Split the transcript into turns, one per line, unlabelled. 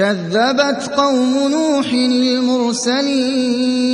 كَذَّبَتْ قَوْمُ نُوحٍ الْمُرْسَلِينَ.